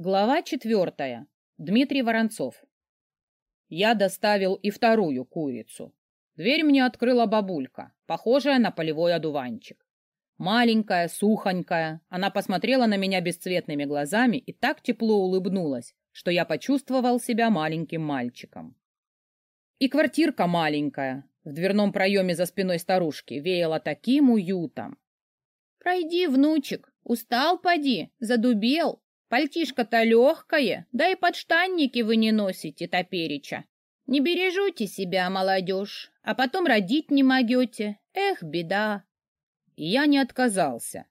Глава четвертая. Дмитрий Воронцов. Я доставил и вторую курицу. Дверь мне открыла бабулька, похожая на полевой одуванчик. Маленькая, сухонькая, она посмотрела на меня бесцветными глазами и так тепло улыбнулась, что я почувствовал себя маленьким мальчиком. И квартирка маленькая, в дверном проеме за спиной старушки, веяла таким уютом. «Пройди, внучек, устал поди, задубел», Пальтишко-то легкое, да и подштанники вы не носите, топереча. Не бережете себя, молодежь, а потом родить не могете. Эх, беда. И я не отказался.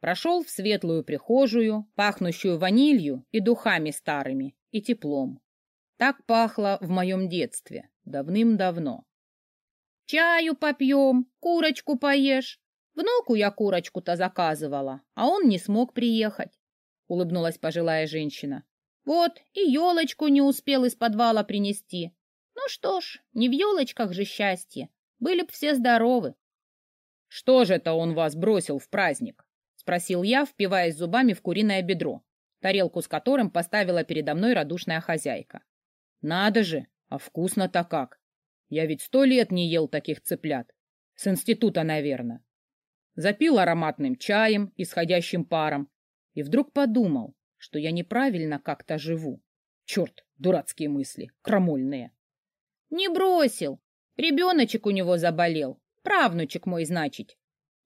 Прошел в светлую прихожую, пахнущую ванилью и духами старыми, и теплом. Так пахло в моем детстве, давным-давно. Чаю попьем, курочку поешь. Внуку я курочку-то заказывала, а он не смог приехать улыбнулась пожилая женщина. Вот и елочку не успел из подвала принести. Ну что ж, не в елочках же счастье. Были б все здоровы. Что же это он вас бросил в праздник? Спросил я, впиваясь зубами в куриное бедро, тарелку с которым поставила передо мной радушная хозяйка. Надо же, а вкусно-то как! Я ведь сто лет не ел таких цыплят. С института, наверное. Запил ароматным чаем, исходящим паром, и вдруг подумал, что я неправильно как-то живу. Черт, дурацкие мысли, крамольные. Не бросил. Ребеночек у него заболел. Правнучек мой, значит.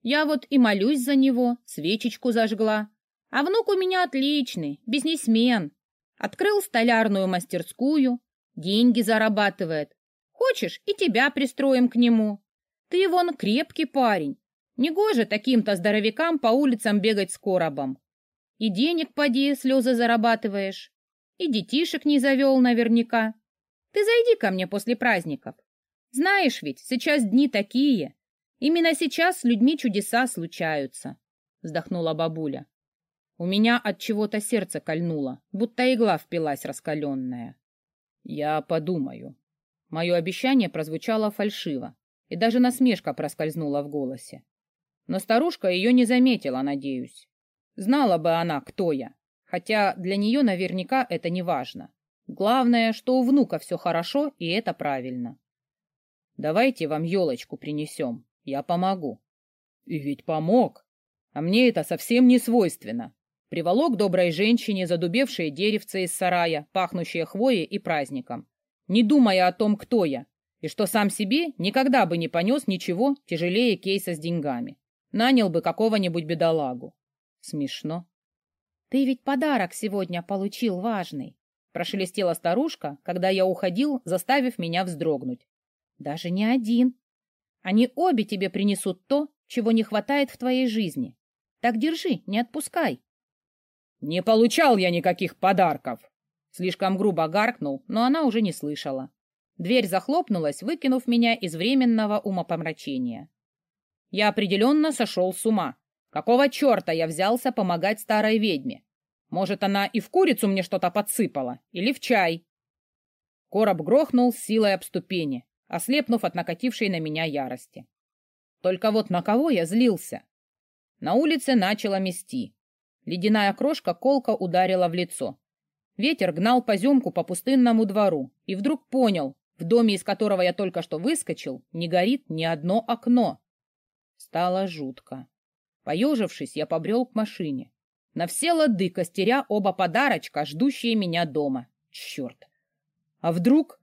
Я вот и молюсь за него, свечечку зажгла. А внук у меня отличный, бизнесмен. Открыл столярную мастерскую, деньги зарабатывает. Хочешь, и тебя пристроим к нему. Ты вон крепкий парень. Негоже таким-то здоровякам по улицам бегать с коробом. И денег, поди, слезы зарабатываешь. И детишек не завел наверняка. Ты зайди ко мне после праздников. Знаешь ведь, сейчас дни такие. Именно сейчас с людьми чудеса случаются. Вздохнула бабуля. У меня от чего-то сердце кольнуло, будто игла впилась раскаленная. Я подумаю. Мое обещание прозвучало фальшиво, и даже насмешка проскользнула в голосе. Но старушка ее не заметила, надеюсь. Знала бы она, кто я. Хотя для нее наверняка это не важно. Главное, что у внука все хорошо, и это правильно. Давайте вам елочку принесем. Я помогу. И ведь помог. А мне это совсем не свойственно. Приволок доброй женщине задубевшие деревце из сарая, пахнущие хвоей и праздником, не думая о том, кто я, и что сам себе никогда бы не понес ничего тяжелее кейса с деньгами. Нанял бы какого-нибудь бедолагу. Смешно. Ты ведь подарок сегодня получил важный, прошелестела старушка, когда я уходил, заставив меня вздрогнуть. Даже не один. Они обе тебе принесут то, чего не хватает в твоей жизни. Так держи, не отпускай. Не получал я никаких подарков. Слишком грубо гаркнул, но она уже не слышала. Дверь захлопнулась, выкинув меня из временного умопомрачения. Я определенно сошел с ума. Какого черта я взялся помогать старой ведьме? Может, она и в курицу мне что-то подсыпала? Или в чай?» Короб грохнул с силой об ступени, ослепнув от накатившей на меня ярости. Только вот на кого я злился? На улице начало мести. Ледяная крошка колко ударила в лицо. Ветер гнал поземку по пустынному двору и вдруг понял, в доме, из которого я только что выскочил, не горит ни одно окно. Стало жутко. Поежившись, я побрел к машине. На все лады костеря оба подарочка, ждущие меня дома. Черт! А вдруг...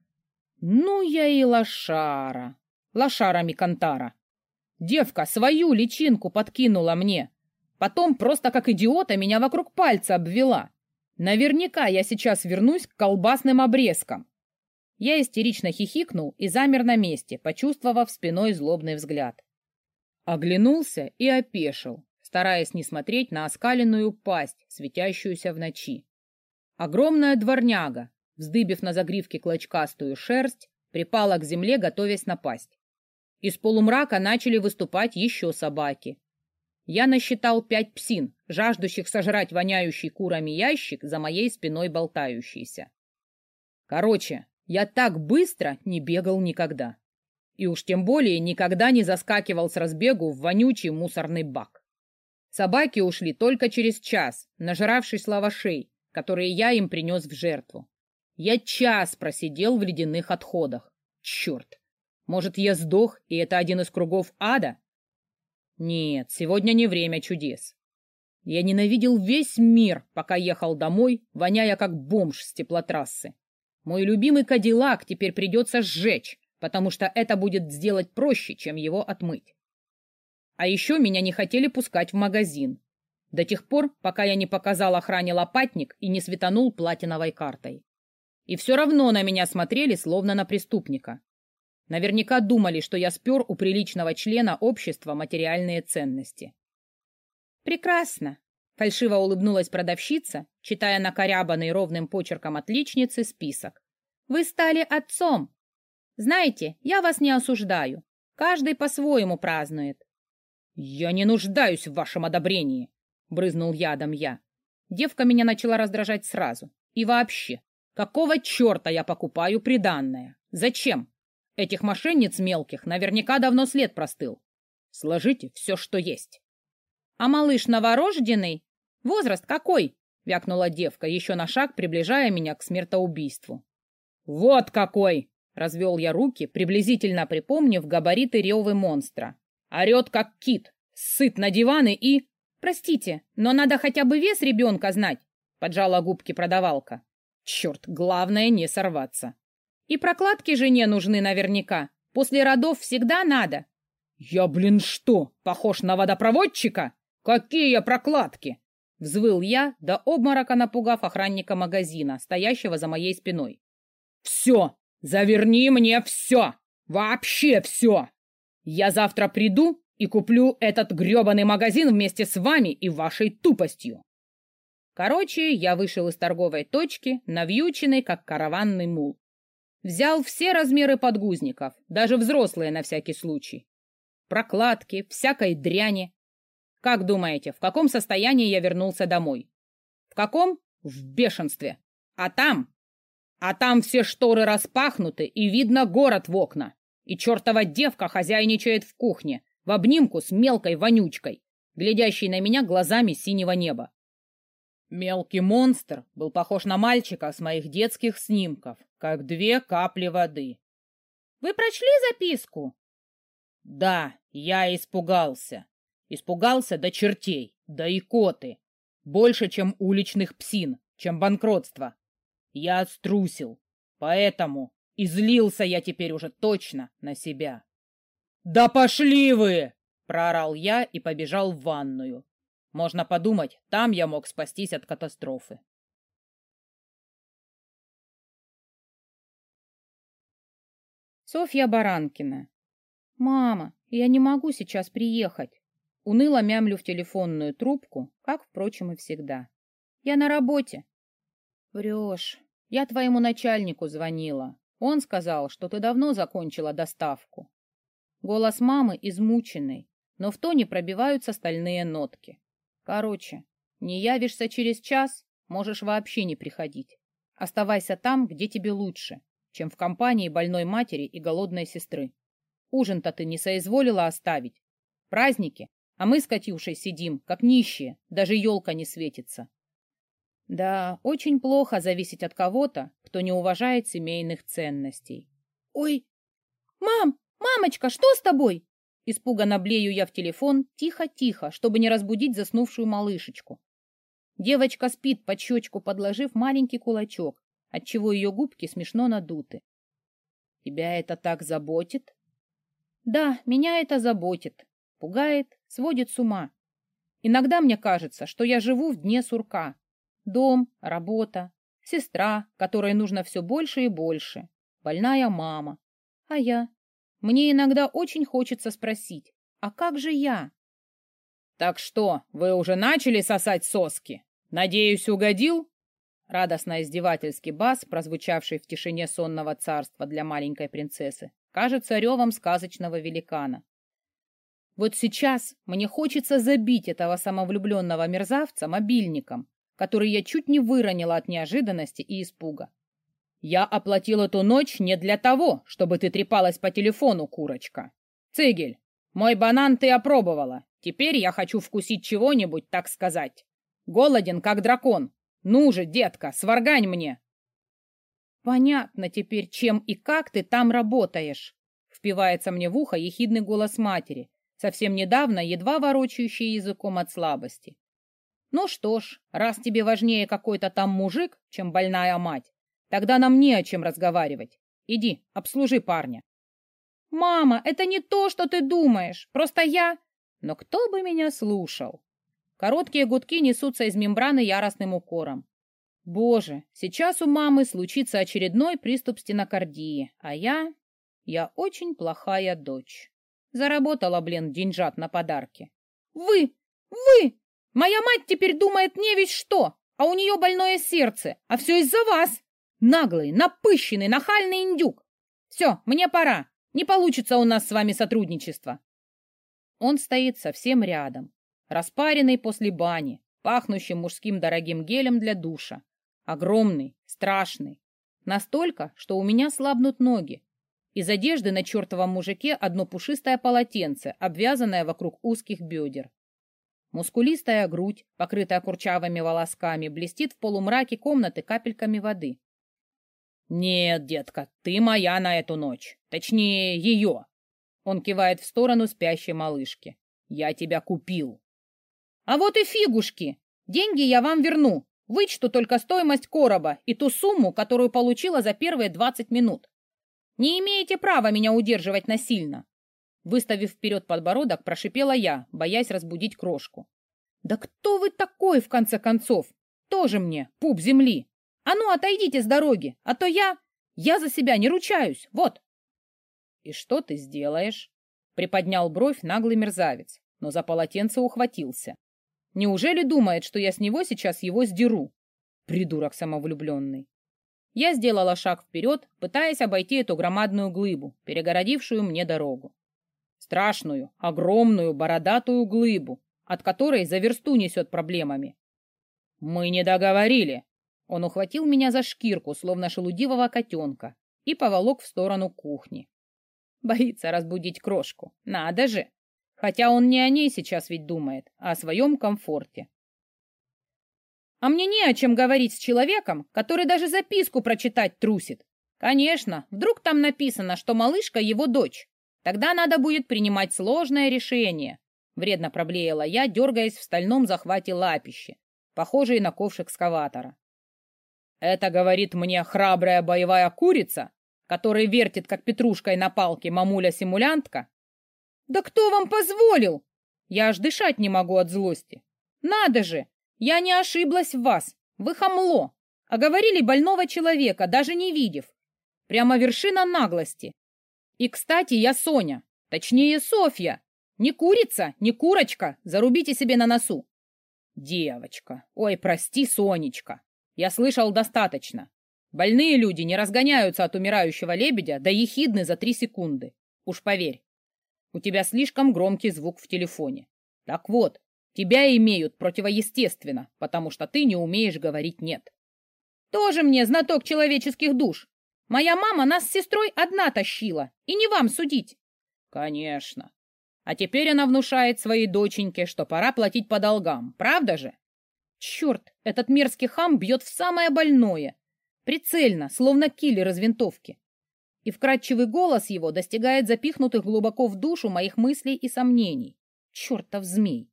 Ну, я и лошара. Лошара Микантара. Девка свою личинку подкинула мне. Потом просто как идиота меня вокруг пальца обвела. Наверняка я сейчас вернусь к колбасным обрезкам. Я истерично хихикнул и замер на месте, почувствовав спиной злобный взгляд. Оглянулся и опешил, стараясь не смотреть на оскаленную пасть, светящуюся в ночи. Огромная дворняга, вздыбив на загривке клочкастую шерсть, припала к земле, готовясь напасть. Из полумрака начали выступать еще собаки. Я насчитал пять псин, жаждущих сожрать воняющий курами ящик за моей спиной болтающийся. Короче, я так быстро не бегал никогда и уж тем более никогда не заскакивал с разбегу в вонючий мусорный бак. Собаки ушли только через час, нажравшись лавашей, которые я им принес в жертву. Я час просидел в ледяных отходах. Черт! Может, я сдох, и это один из кругов ада? Нет, сегодня не время чудес. Я ненавидел весь мир, пока ехал домой, воняя как бомж с теплотрассы. Мой любимый Кадиллак теперь придется сжечь, потому что это будет сделать проще, чем его отмыть. А еще меня не хотели пускать в магазин. До тех пор, пока я не показал охране лопатник и не светанул платиновой картой. И все равно на меня смотрели, словно на преступника. Наверняка думали, что я спер у приличного члена общества материальные ценности. «Прекрасно!» — фальшиво улыбнулась продавщица, читая накорябанный ровным почерком отличницы список. «Вы стали отцом! Знаете, я вас не осуждаю. Каждый по-своему празднует. «Я не нуждаюсь в вашем одобрении», — брызнул ядом я. Девка меня начала раздражать сразу. И вообще, какого черта я покупаю приданное? Зачем? Этих мошенниц мелких наверняка давно след простыл. Сложите все, что есть. «А малыш новорожденный? Возраст какой?» — вякнула девка, еще на шаг приближая меня к смертоубийству. «Вот какой!» Развел я руки, приблизительно припомнив габариты ревы монстра. Орет, как кит, сыт на диваны и... «Простите, но надо хотя бы вес ребенка знать», — поджала губки продавалка. «Черт, главное не сорваться». «И прокладки жене нужны наверняка. После родов всегда надо». «Я, блин, что, похож на водопроводчика? Какие прокладки?» Взвыл я, до обморока напугав охранника магазина, стоящего за моей спиной. «Все, Заверни мне все! Вообще все! Я завтра приду и куплю этот грёбаный магазин вместе с вами и вашей тупостью. Короче, я вышел из торговой точки, навьюченный, как караванный мул. Взял все размеры подгузников, даже взрослые на всякий случай. Прокладки, всякой дряни. Как думаете, в каком состоянии я вернулся домой? В каком? В бешенстве. А там а там все шторы распахнуты, и видно город в окна. И чертова девка хозяйничает в кухне, в обнимку с мелкой вонючкой, глядящей на меня глазами синего неба. Мелкий монстр был похож на мальчика с моих детских снимков, как две капли воды. «Вы прочли записку?» «Да, я испугался. Испугался до чертей, до икоты. Больше, чем уличных псин, чем банкротство, я струсил, поэтому излился я теперь уже точно на себя. «Да пошли вы!» — проорал я и побежал в ванную. Можно подумать, там я мог спастись от катастрофы. Софья Баранкина. «Мама, я не могу сейчас приехать». Уныло мямлю в телефонную трубку, как, впрочем, и всегда. «Я на работе. Врешь. Я твоему начальнику звонила. Он сказал, что ты давно закончила доставку. Голос мамы измученный, но в тоне пробиваются стальные нотки. Короче, не явишься через час, можешь вообще не приходить. Оставайся там, где тебе лучше, чем в компании больной матери и голодной сестры. Ужин-то ты не соизволила оставить. Праздники, а мы с Катюшей сидим, как нищие, даже елка не светится. Да, очень плохо зависеть от кого-то, кто не уважает семейных ценностей. Ой, мам, мамочка, что с тобой? Испуганно блею я в телефон, тихо-тихо, чтобы не разбудить заснувшую малышечку. Девочка спит под щечку, подложив маленький кулачок, отчего ее губки смешно надуты. Тебя это так заботит? Да, меня это заботит, пугает, сводит с ума. Иногда мне кажется, что я живу в дне сурка, Дом, работа, сестра, которой нужно все больше и больше, больная мама. А я? Мне иногда очень хочется спросить, а как же я? Так что, вы уже начали сосать соски? Надеюсь, угодил? Радостно-издевательский бас, прозвучавший в тишине сонного царства для маленькой принцессы, кажется ревом сказочного великана. Вот сейчас мне хочется забить этого самовлюбленного мерзавца мобильником, который я чуть не выронила от неожиданности и испуга. Я оплатил эту ночь не для того, чтобы ты трепалась по телефону, курочка. Цигель, мой банан ты опробовала. Теперь я хочу вкусить чего-нибудь, так сказать. Голоден, как дракон. Ну же, детка, сваргань мне!» «Понятно теперь, чем и как ты там работаешь», — впивается мне в ухо ехидный голос матери, совсем недавно едва ворочающий языком от слабости. «Ну что ж, раз тебе важнее какой-то там мужик, чем больная мать, тогда нам не о чем разговаривать. Иди, обслужи парня». «Мама, это не то, что ты думаешь. Просто я...» «Но кто бы меня слушал?» Короткие гудки несутся из мембраны яростным укором. Боже, сейчас у мамы случится очередной приступ стенокардии, а я... Я очень плохая дочь. Заработала, блин, деньжат на подарки. Вы! Вы! Моя мать теперь думает не весь что, а у нее больное сердце, а все из-за вас. Наглый, напыщенный, нахальный индюк. Все, мне пора. Не получится у нас с вами сотрудничество. Он стоит совсем рядом, распаренный после бани, пахнущий мужским дорогим гелем для душа. Огромный, страшный. Настолько, что у меня слабнут ноги, из одежды на чертовом мужике одно пушистое полотенце, обвязанное вокруг узких бедер. Мускулистая грудь, покрытая курчавыми волосками, блестит в полумраке комнаты капельками воды. «Нет, детка, ты моя на эту ночь. Точнее, ее!» Он кивает в сторону спящей малышки. «Я тебя купил!» «А вот и фигушки! Деньги я вам верну. Вычту только стоимость короба и ту сумму, которую получила за первые двадцать минут. Не имеете права меня удерживать насильно!» Выставив вперед подбородок, прошипела я, боясь разбудить крошку. «Да кто вы такой, в конце концов? Тоже мне, пуп земли! А ну, отойдите с дороги, а то я... Я за себя не ручаюсь, вот!» «И что ты сделаешь?» Приподнял бровь наглый мерзавец, но за полотенце ухватился. «Неужели думает, что я с него сейчас его сдеру?» Придурок самовлюбленный. Я сделала шаг вперед, пытаясь обойти эту громадную глыбу, перегородившую мне дорогу. Страшную, огромную, бородатую глыбу, от которой за версту несет проблемами. «Мы не договорили!» Он ухватил меня за шкирку, словно шелудивого котенка, и поволок в сторону кухни. Боится разбудить крошку. Надо же! Хотя он не о ней сейчас ведь думает, а о своем комфорте. А мне не о чем говорить с человеком, который даже записку прочитать трусит. Конечно, вдруг там написано, что малышка его дочь. Тогда надо будет принимать сложное решение. Вредно проблеяла я, дергаясь в стальном захвате лапищи, похожей на ковш экскаватора. Это, говорит мне, храбрая боевая курица, которая вертит, как петрушкой на палке, мамуля-симулянтка? Да кто вам позволил? Я аж дышать не могу от злости. Надо же, я не ошиблась в вас. Вы хамло. А говорили больного человека, даже не видев. Прямо вершина наглости. И, кстати, я Соня. Точнее, Софья. Не курица, не курочка. Зарубите себе на носу. Девочка. Ой, прости, Сонечка. Я слышал достаточно. Больные люди не разгоняются от умирающего лебедя до ехидны за три секунды. Уж поверь. У тебя слишком громкий звук в телефоне. Так вот, Тебя имеют противоестественно, потому что ты не умеешь говорить «нет». Тоже мне знаток человеческих душ. Моя мама нас с сестрой одна тащила, и не вам судить. Конечно. А теперь она внушает своей доченьке, что пора платить по долгам, правда же? Черт, этот мерзкий хам бьет в самое больное. Прицельно, словно киллер из винтовки. И вкрадчивый голос его достигает запихнутых глубоко в душу моих мыслей и сомнений. Чертов змей.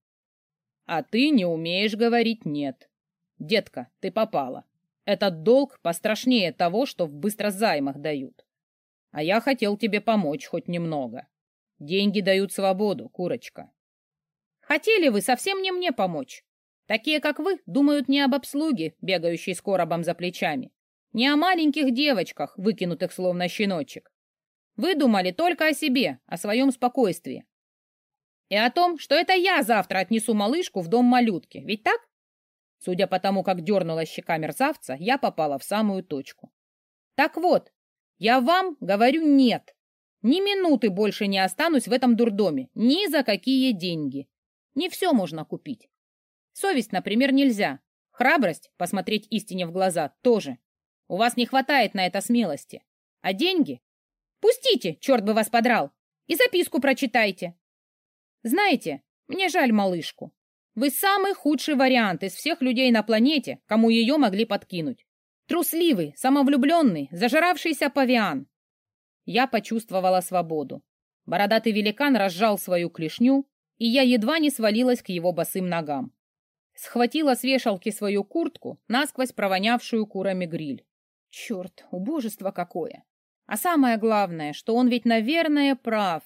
А ты не умеешь говорить «нет». Детка, ты попала. Этот долг пострашнее того, что в быстрозаймах дают. А я хотел тебе помочь хоть немного. Деньги дают свободу, курочка. Хотели вы совсем не мне помочь. Такие, как вы, думают не об обслуге, бегающей с коробом за плечами, не о маленьких девочках, выкинутых словно щеночек. Вы думали только о себе, о своем спокойствии, и о том, что это я завтра отнесу малышку в дом малютки. Ведь так? Судя по тому, как дернула щека мерзавца, я попала в самую точку. Так вот, я вам говорю нет. Ни минуты больше не останусь в этом дурдоме. Ни за какие деньги. Не все можно купить. Совесть, например, нельзя. Храбрость, посмотреть истине в глаза, тоже. У вас не хватает на это смелости. А деньги? Пустите, черт бы вас подрал. И записку прочитайте. Знаете, мне жаль малышку. Вы самый худший вариант из всех людей на планете, кому ее могли подкинуть. Трусливый, самовлюбленный, зажиравшийся павиан. Я почувствовала свободу. Бородатый великан разжал свою клешню, и я едва не свалилась к его босым ногам. Схватила с вешалки свою куртку, насквозь провонявшую курами гриль. Черт, убожество какое! А самое главное, что он ведь, наверное, прав.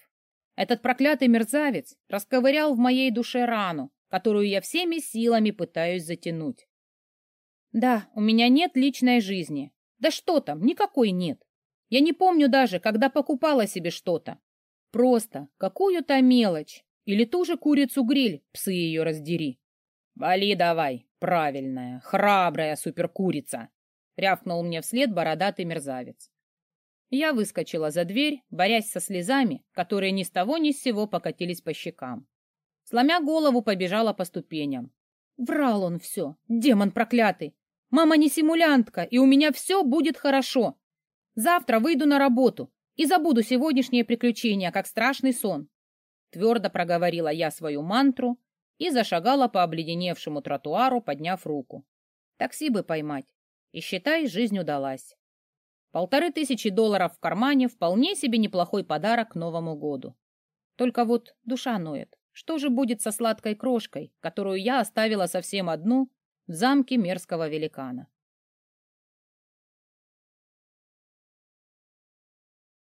Этот проклятый мерзавец расковырял в моей душе рану, которую я всеми силами пытаюсь затянуть. Да, у меня нет личной жизни. Да что там, никакой нет. Я не помню даже, когда покупала себе что-то. Просто какую-то мелочь. Или ту же курицу-гриль, псы ее раздери. «Вали давай, правильная, храбрая суперкурица!» — рявкнул мне вслед бородатый мерзавец. Я выскочила за дверь, борясь со слезами, которые ни с того ни с сего покатились по щекам. Сломя голову, побежала по ступеням. Врал он все, демон проклятый. Мама не симулянтка, и у меня все будет хорошо. Завтра выйду на работу и забуду сегодняшнее приключение, как страшный сон. Твердо проговорила я свою мантру и зашагала по обледеневшему тротуару, подняв руку. Такси бы поймать. И считай, жизнь удалась. Полторы тысячи долларов в кармане — вполне себе неплохой подарок к Новому году. Только вот душа ноет. Что же будет со сладкой крошкой, которую я оставила совсем одну в замке мерзкого великана?